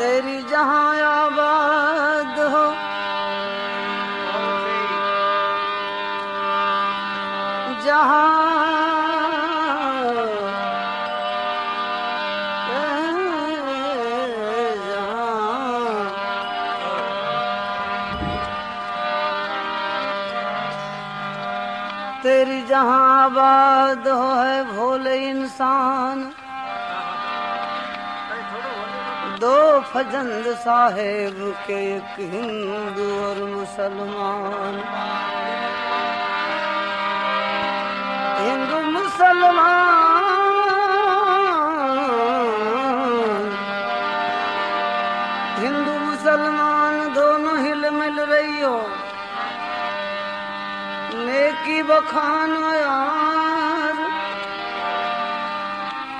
تیری جہاں آباد ہو۔ تیری جہاں آباد ہو ہے بھولے انسان۔ فجند صاحب کے ایک ہندو اور مسلمان۔ ہندو مسلمان۔ ہندو مسلمان دونوں ہل مل رہی ہو۔ نیکی بخانو یار۔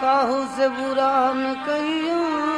کاہو سے برا نہ کہیو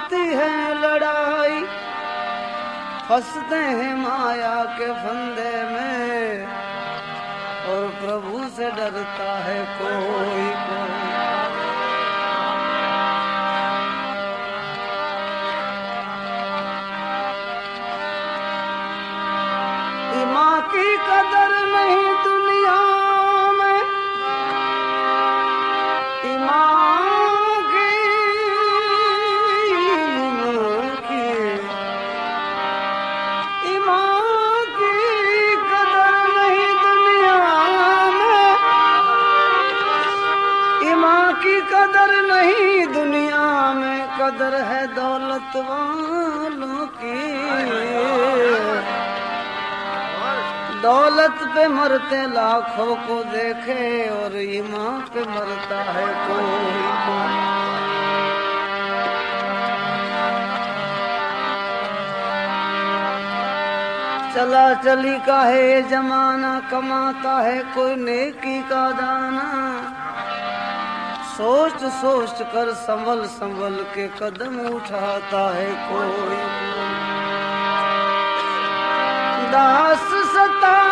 ہوتی ہے لڑائی۔ پھنستے ہیں مایا کے فندے میں اور پربھو سے ڈرتا ہے کوئی کوئی۔ قدر نہیں دنیا میں، قدر ہے دولت والوں کی۔ دولت پہ مرتے لاکھوں کو دیکھے اور ایمان پہ مرتا ہے کوئی چلا چلی کا ہے زمانہ کماتا ہے، کوئی نیکی کا دانا۔ سوچ سوچ کر سنبھل سنبھل کے قدم اٹھاتا ہے کوئی۔ داس ستا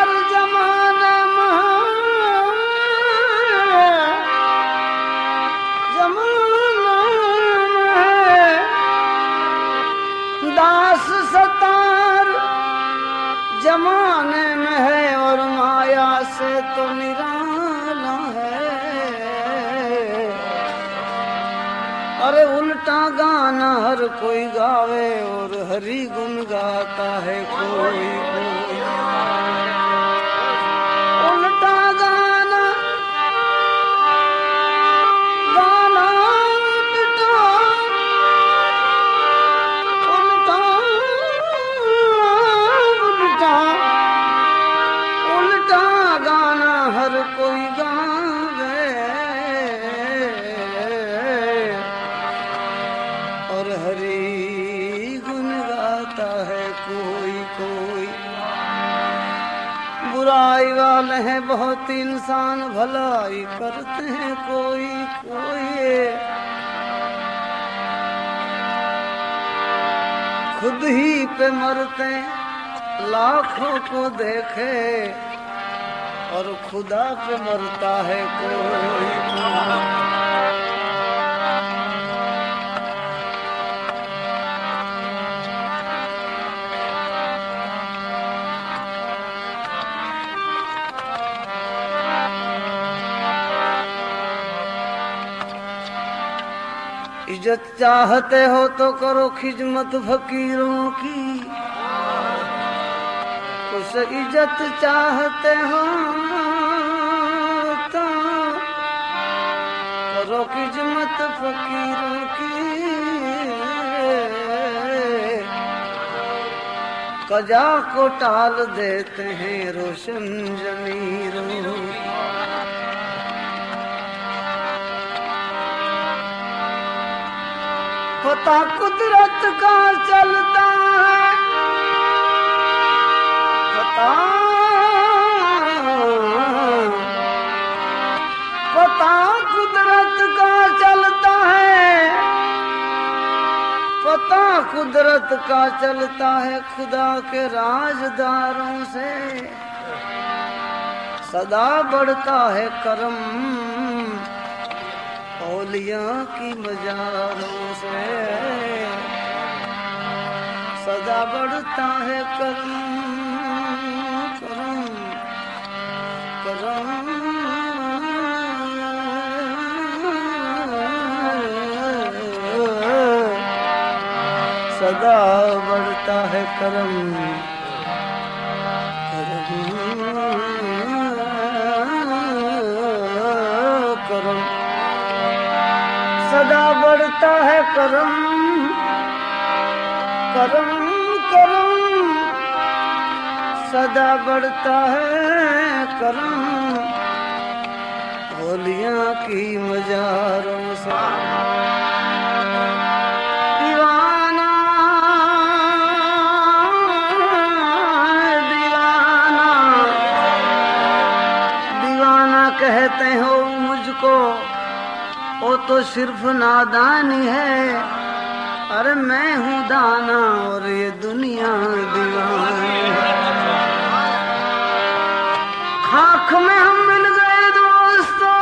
کوئی گاوے اور ہری گن گاتا ہے کوئی خود ہی پہ مرتے لاکھوں کو دیکھے اور خدا پہ مرتا ہے کوئی عزت چاہتے ہو تو کرو خدمت فقیروں کی۔ اس عزت چاہتے ہو تو کرو خدمت فقیروں کی۔ کجا کو ٹال دیتے ہیں روشن ضمیر پتا قدرت کا چلتا ہے پتا پتا قدرت کا چلتا ہے پتا قدرت کا چلتا ہے خدا کے راجداروں سے سدا بڑھتا ہے کرم اولیاں کی مزاروں سے سدا بڑھتا ہے کرم کرم کرم۔ سدا بڑھتا ہے کرم۔ کرم کرم کرم سدا بڑھتا ہے کرم بولیاں کی مزار صرف نادان ہے۔ ارے میں ہوں دانا اور یہ دنیا دیوان خاک میں ہم مل گئے دوستو۔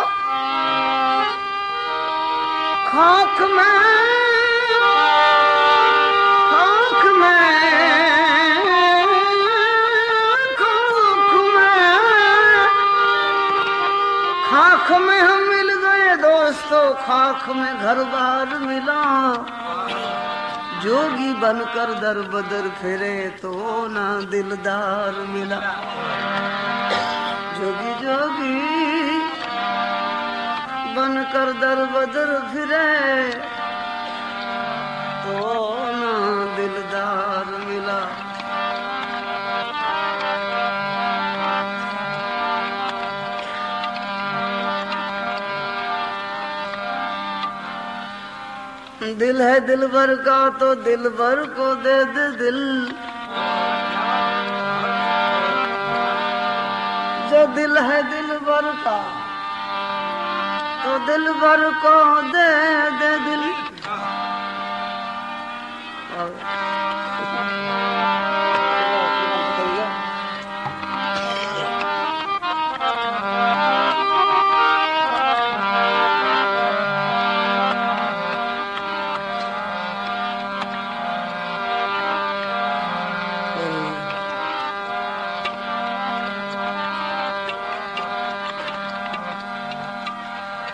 خاک میں تو خاک میں گھر بار ملا۔ جوگی بن کر در بدر پھرے تو نہ دلدار ملا۔ جوگی جوگی بن کر در بدر پھرے تو دل ہے دل بھر کا تو دل بھر کو دے دے دل۔ جو دل ہے دل بھر کا تو دل بھر کو دے دے دل۔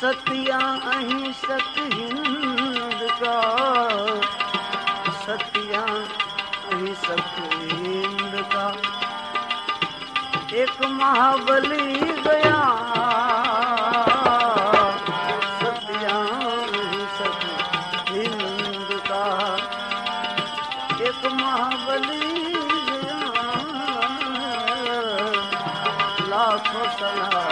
ستیہہ سک ہندگا ستیہ اہ سک ہندگا ایک مہابلی گئی Sala.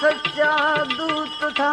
سچا دوت تھا۔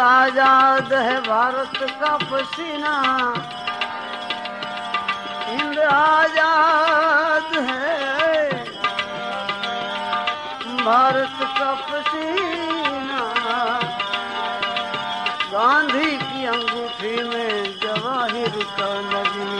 آزاد ہے بھارت کا پسینہ۔ ہند آزاد ہے۔ بھارت کا پسینہ۔ گاندھی کی انگوٹھی میں جواہر کا نظمی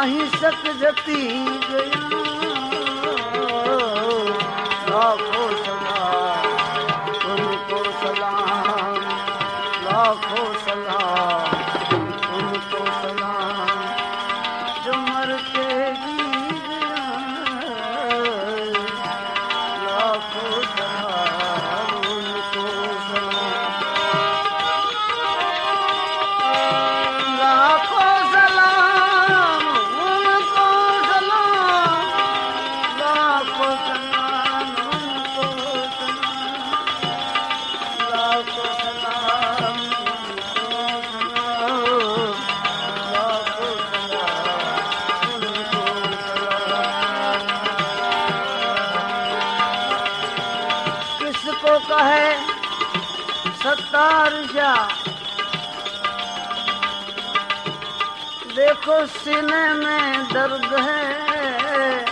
اہ سک جتی گئی۔ کو سینے میں درد ہے۔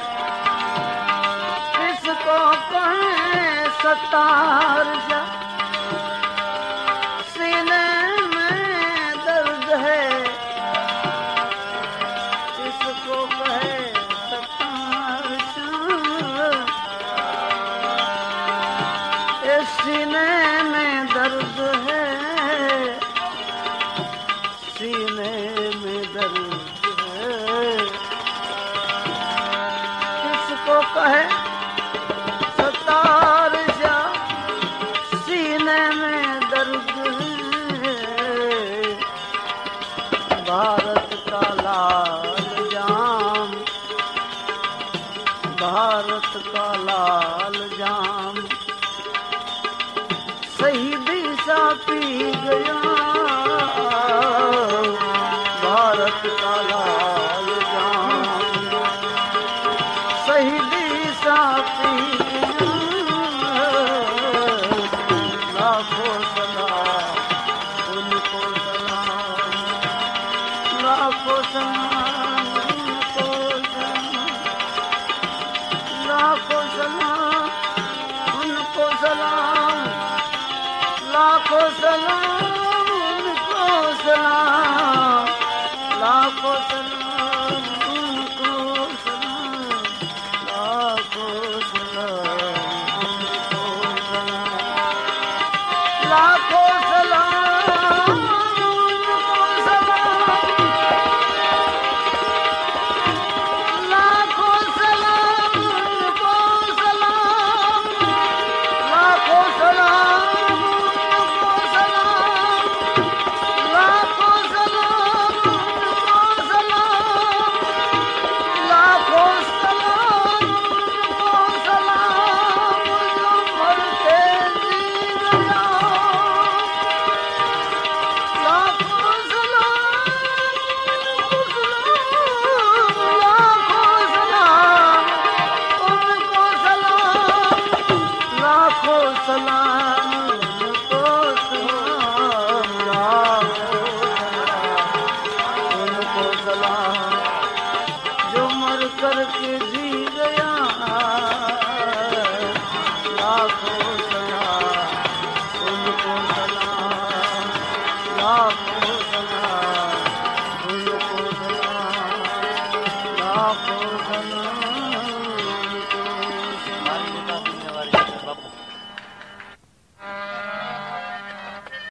کس کو کہیں ستار جا